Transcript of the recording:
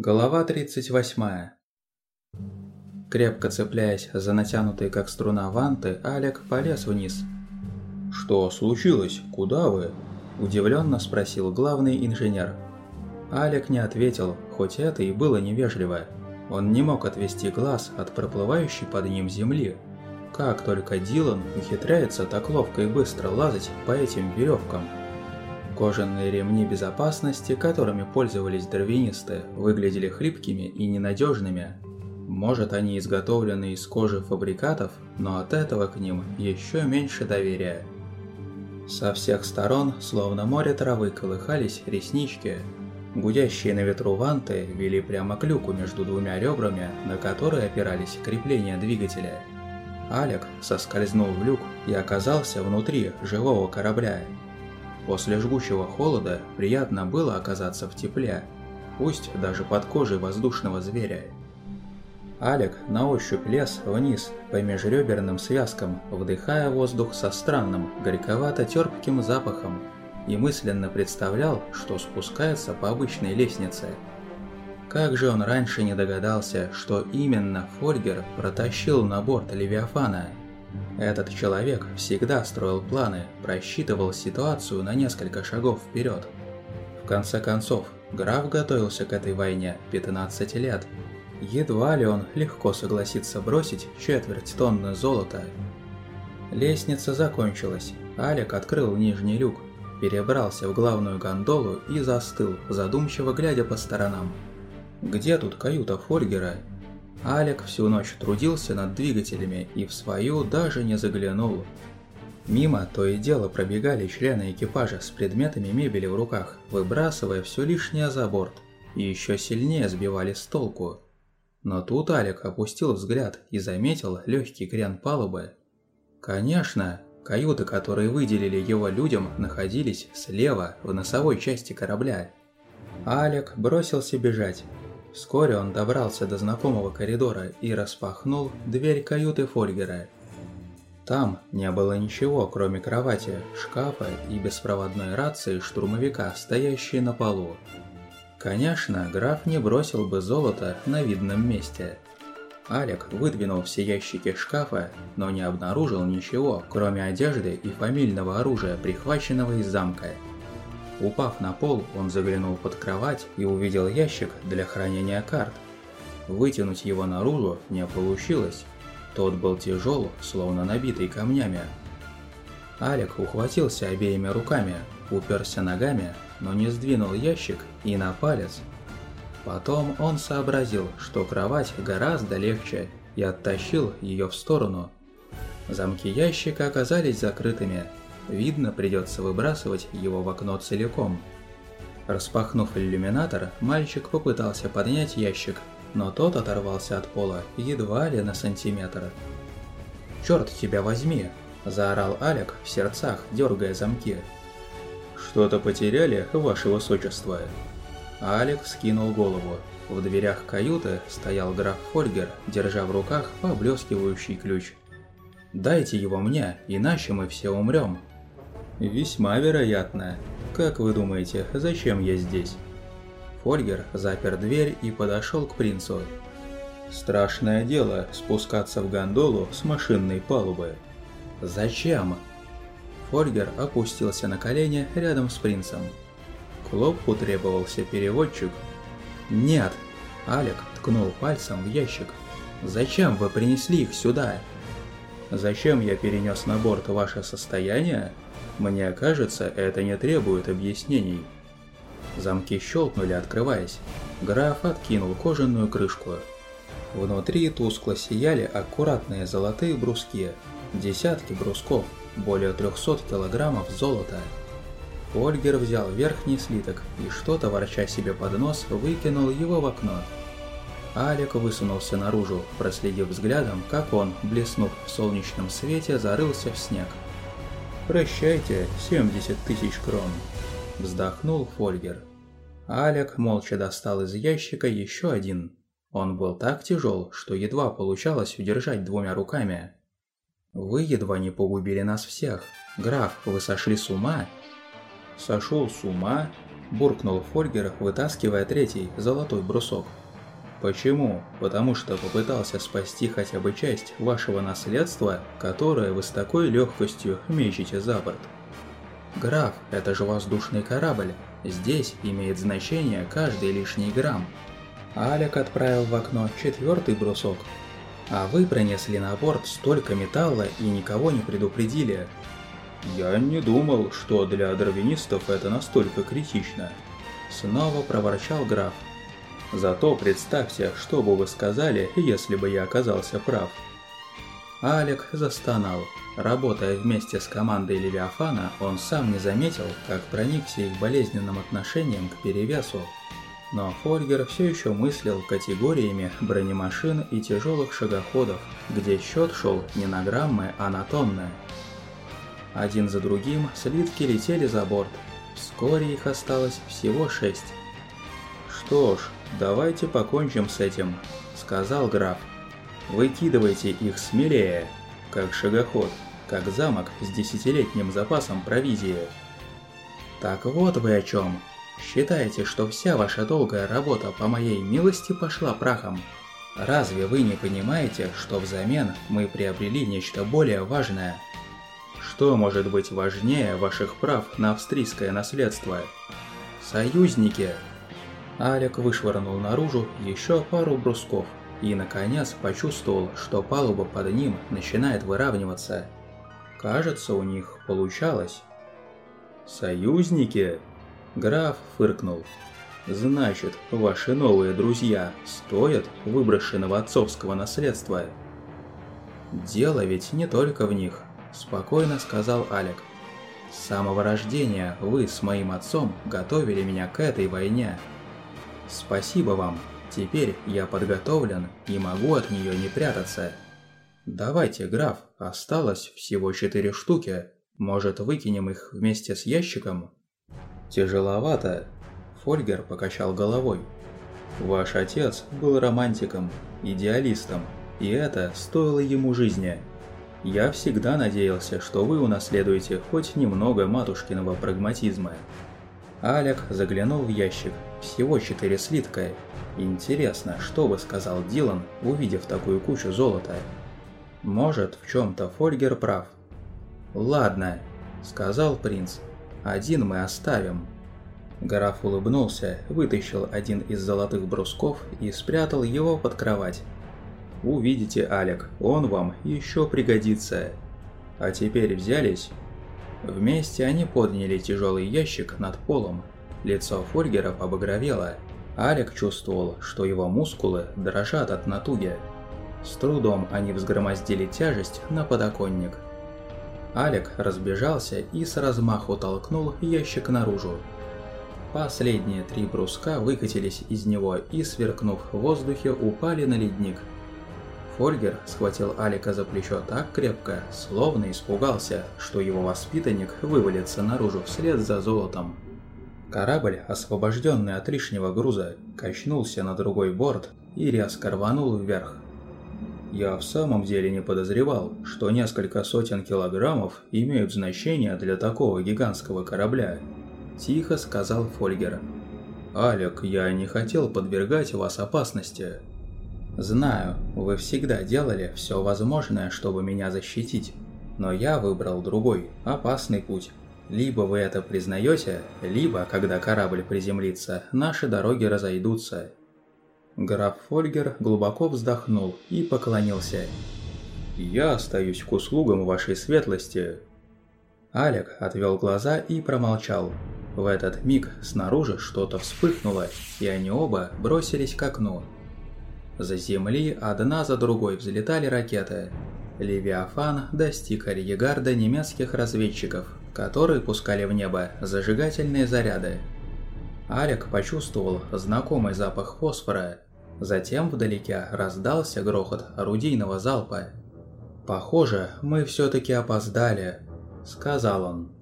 Глава 38. Крепко цепляясь за натянутые как струна ванты, Алек полез вниз. «Что случилось? Куда вы?» – удивленно спросил главный инженер. Алек не ответил, хоть это и было невежливо. Он не мог отвести глаз от проплывающей под ним земли. Как только Дилан ухитряется так ловко и быстро лазать по этим веревкам – Кожаные ремни безопасности, которыми пользовались дарвинисты, выглядели хлипкими и ненадежными. Может, они изготовлены из кожи фабрикатов, но от этого к ним еще меньше доверия. Со всех сторон, словно море травы, колыхались реснички. Гудящие на ветру ванты вели прямо к люку между двумя ребрами, на которые опирались крепления двигателя. Алек соскользнул в люк и оказался внутри живого корабля, После жгучего холода приятно было оказаться в тепле, пусть даже под кожей воздушного зверя. Алек на ощупь лез вниз по межреберным связкам, вдыхая воздух со странным, горьковато-терпким запахом и мысленно представлял, что спускается по обычной лестнице. Как же он раньше не догадался, что именно Фольгер протащил на борт Левиафана – этот человек всегда строил планы, просчитывал ситуацию на несколько шагов вперед. В конце концов, граф готовился к этой войне 15 лет. Едва ли он легко согласится бросить четверть тонны золота. Лестница закончилась. Алек открыл нижний люк, перебрался в главную гондолу и застыл, задумчиво глядя по сторонам. Где тут каюта Фольгера Алек всю ночь трудился над двигателями и в свою даже не заглянул. Мимо то и дело пробегали члены экипажа с предметами мебели в руках, выбрасывая все лишнее за борт, и еще сильнее сбивали с толку. Но тут Алек опустил взгляд и заметил легкий крен палубы. Конечно, каюты, которые выделили его людям, находились слева, в носовой части корабля. Алек бросился бежать, Вскоре он добрался до знакомого коридора и распахнул дверь каюты Фольгера. Там не было ничего, кроме кровати, шкафа и беспроводной рации штурмовика, стоящей на полу. Конечно, граф не бросил бы золото на видном месте. Алек выдвинул все ящики шкафа, но не обнаружил ничего, кроме одежды и фамильного оружия, прихваченного из замка. Упав на пол, он заглянул под кровать и увидел ящик для хранения карт. Вытянуть его наружу не получилось. Тот был тяжел, словно набитый камнями. Алек ухватился обеими руками, уперся ногами, но не сдвинул ящик и на палец. Потом он сообразил, что кровать гораздо легче, и оттащил ее в сторону. Замки ящика оказались закрытыми, Видно, придется выбрасывать его в окно целиком. Распахнув иллюминатор, мальчик попытался поднять ящик, но тот оторвался от пола едва ли на сантиметр. «Черт тебя возьми!» – заорал Алек в сердцах, дергая замки. «Что-то потеряли, ваше высочество?» Алек скинул голову. В дверях каюты стоял граф Фольгер, держа в руках поблескивающий ключ. «Дайте его мне, иначе мы все умрем», Весьма вероятно. Как вы думаете, зачем я здесь? Фольгер запер дверь и подошел к принцу. Страшное дело спускаться в гондолу с машинной палубы. Зачем? Фольгер опустился на колени рядом с принцем. Клопу требовался переводчик. Нет. Алек ткнул пальцем в ящик. Зачем вы принесли их сюда? Зачем я перенес на борт ваше состояние? Мне кажется, это не требует объяснений. Замки щелкнули, открываясь. Граф откинул кожаную крышку. Внутри тускло сияли аккуратные золотые бруски. Десятки брусков, более 300 килограммов золота. Ольгер взял верхний слиток и что-то, ворча себе под нос, выкинул его в окно. Алик высунулся наружу, проследив взглядом, как он, блеснув в солнечном свете, зарылся в снег. «Прощайте, 70 тысяч крон», – вздохнул Фольгер. Алек молча достал из ящика еще один. Он был так тяжел, что едва получалось удержать двумя руками. «Вы едва не погубили нас всех. Граф, вы сошли с ума?» «Сошел с ума?» – буркнул Фольгер, вытаскивая третий, золотой брусок. «Почему? Потому что попытался спасти хотя бы часть вашего наследства, которое вы с такой легкостью мечете за борт». «Граф, это же воздушный корабль. Здесь имеет значение каждый лишний грамм». Алек отправил в окно четвертый брусок. «А вы пронесли на борт столько металла и никого не предупредили. «Я не думал, что для дарвинистов это настолько критично», — снова проворчал граф. «Зато представьте, что бы вы сказали, если бы я оказался прав». Алек застонал. Работая вместе с командой Левиафана, он сам не заметил, как проникся их болезненным отношением к перевесу. Но Фольгер все еще мыслил категориями бронемашин и тяжелых шагоходов, где счет шел не на граммы, а на тонны. Один за другим слитки летели за борт. Вскоре их осталось всего шесть. «Что ж, давайте покончим с этим», — сказал граф. «Выкидывайте их смелее, как шагоход, как замок с десятилетним запасом провизии». «Так вот вы о чем. Считаете, что вся ваша долгая работа по моей милости пошла прахом? Разве вы не понимаете, что взамен мы приобрели нечто более важное?» Что может быть важнее ваших прав на австрийское наследство? Союзники! Алек вышвырнул наружу еще пару брусков и, наконец, почувствовал, что палуба под ним начинает выравниваться. Кажется, у них получалось. «Союзники?» Граф фыркнул. «Значит, ваши новые друзья стоят выброшенного отцовского наследства?» «Дело ведь не только в них. – спокойно сказал Алек. «С самого рождения вы с моим отцом готовили меня к этой войне. Спасибо вам, теперь я подготовлен и могу от нее не прятаться. Давайте, граф, осталось всего четыре штуки, может выкинем их вместе с ящиком?» «Тяжеловато», – Фольгер покачал головой. «Ваш отец был романтиком, идеалистом, и это стоило ему жизни». Я всегда надеялся, что вы унаследуете хоть немного матушкиного прагматизма. Алек заглянул в ящик. Всего четыре слитка. Интересно, что бы сказал Дилан, увидев такую кучу золота? Может, в чем-то Фольгер прав. «Ладно», — сказал принц. «Один мы оставим». Граф улыбнулся, вытащил один из золотых брусков и спрятал его под кровать. Увидите, Алек, он вам еще пригодится. А теперь взялись. Вместе они подняли тяжелый ящик над полом. Лицо Фольгера побагровело. Алек чувствовал, что его мускулы дрожат от натуги. С трудом они взгромоздили тяжесть на подоконник. Алек разбежался и с размаху толкнул ящик наружу. Последние три бруска выкатились из него и, сверкнув в воздухе, упали на ледник. Фольгер схватил Алика за плечо так крепко, словно испугался, что его воспитанник вывалится наружу вслед за золотом. Корабль, освобожденный от лишнего груза, качнулся на другой борт и резко рванул вверх. Я в самом деле не подозревал, что несколько сотен килограммов имеют значение для такого гигантского корабля. Тихо сказал Фольгер. «Алек, я не хотел подвергать вас опасности. Знаю, вы всегда делали все возможное, чтобы меня защитить, но я выбрал другой, опасный путь. Либо вы это признаете, либо, когда корабль приземлится, наши дороги разойдутся. Граф Фольгер глубоко вздохнул и поклонился. «Я остаюсь к услугам вашей светлости». Алек отвел глаза и промолчал. В этот миг снаружи что-то вспыхнуло, и они оба бросились к окну. За земли одна за другой взлетали ракеты. Левиафан достиг Арьегарда немецких разведчиков, которые пускали в небо зажигательные заряды. Алек почувствовал знакомый запах фосфора. Затем вдалеке раздался грохот орудийного залпа. «Похоже, мы все-таки опоздали», — сказал он.